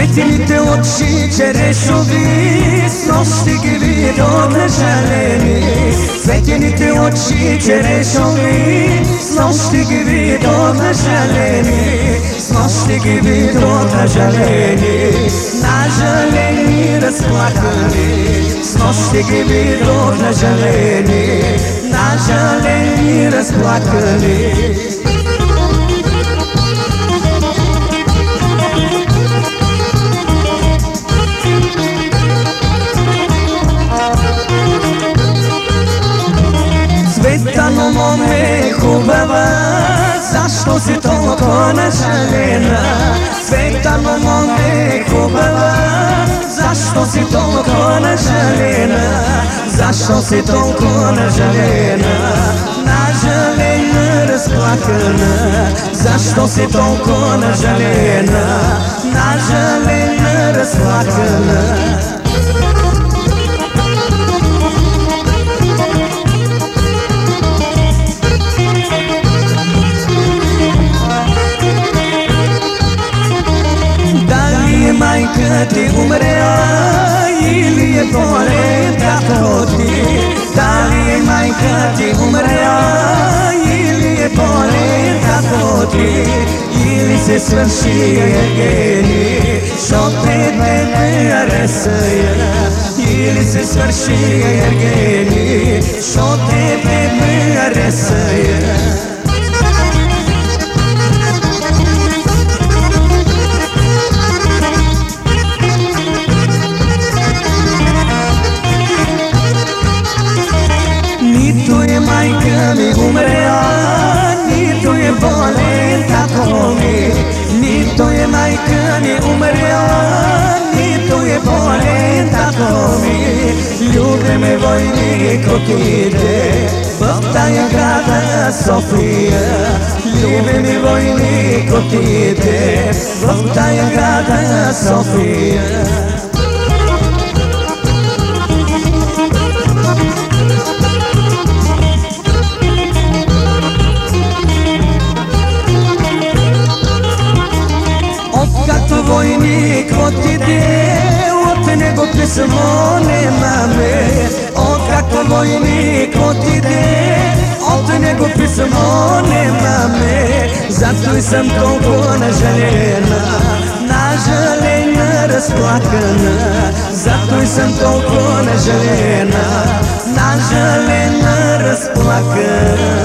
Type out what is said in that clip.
Светлите очи черешови С нощи ги видят нажалени Светлите очи черешови С нощи ги видят нажалени С нощи ги видят нажалени Нажалени, разплакани С нощи ги видят нажалени Нажалени, разплакани Usitamo konačna njena Svetamo tá mome kubava Zašto si toliko nažaljena? Zašto si toliko nažaljena? Nažaljena, rasplakana se tão toliko nažaljena? ti umrela ili je bolje da prođi Da li je majka ti umrela ili je bolje da prođi Ele se svrši je geni što te mene resuje Ele se svrši je geni što te a resuje Ni to je majka mi umrela Ni to je bolen tako mi. Ni to je majka mi umrela Ni to je bolen tako mi. Ljube me vojnik okide Bota je grada Sofija Ljube mi vojnik okide Bota je grada Sofija писмо нямаме. Откакто войник отиде, от него писмо нямаме. Зато и съм толкова нажалена, нажалена, разплакана. Зато и съм толкова нажалена, нажалена, разплакана.